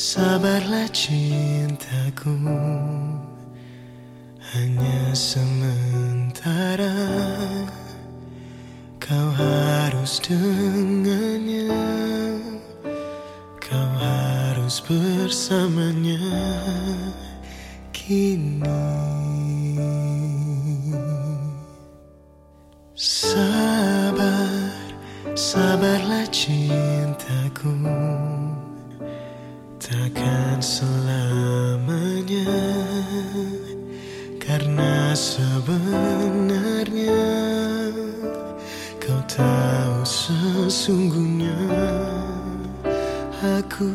Sabarlah cintaku. Hanya sementara Kau harus dengannya. Kau harus bersamanya. Kini punya aku.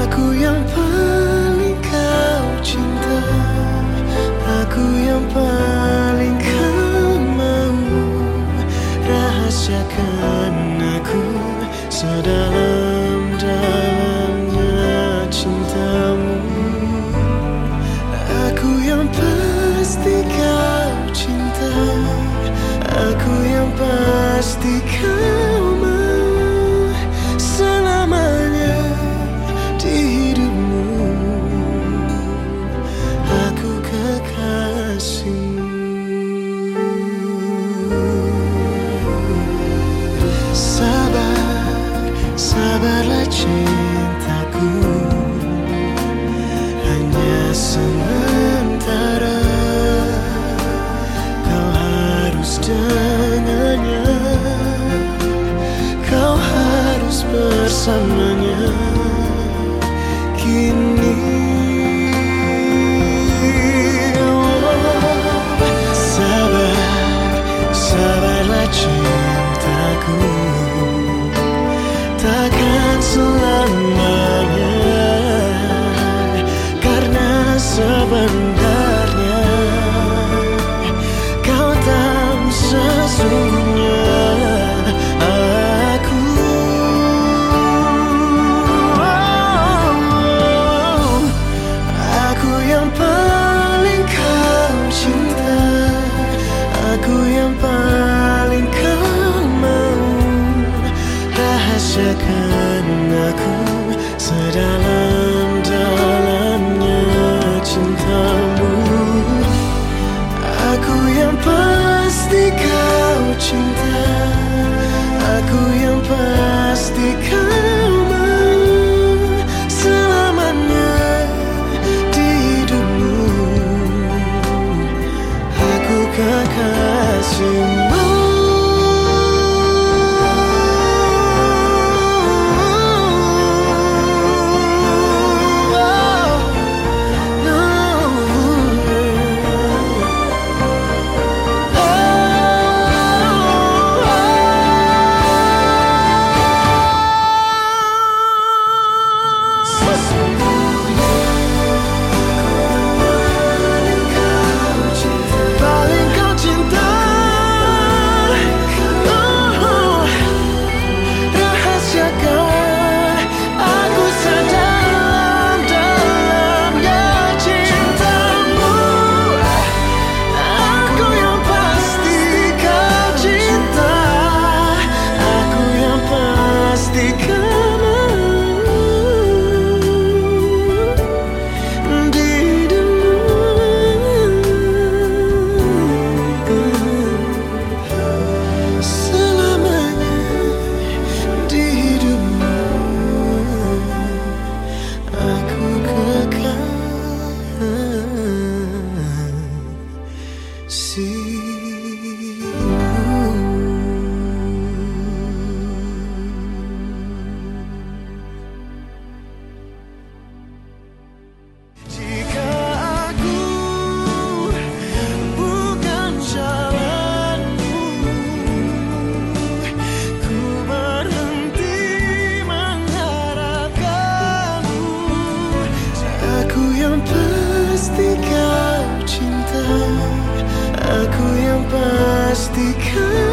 Aku yang paling kau cinta. Aku yang paling kau mau. Rahasiakan aku sedalam cintaku hanya sementara. Kau harus dengannya kau harus bersamanya. kekasihmu See. Aku yang pastikan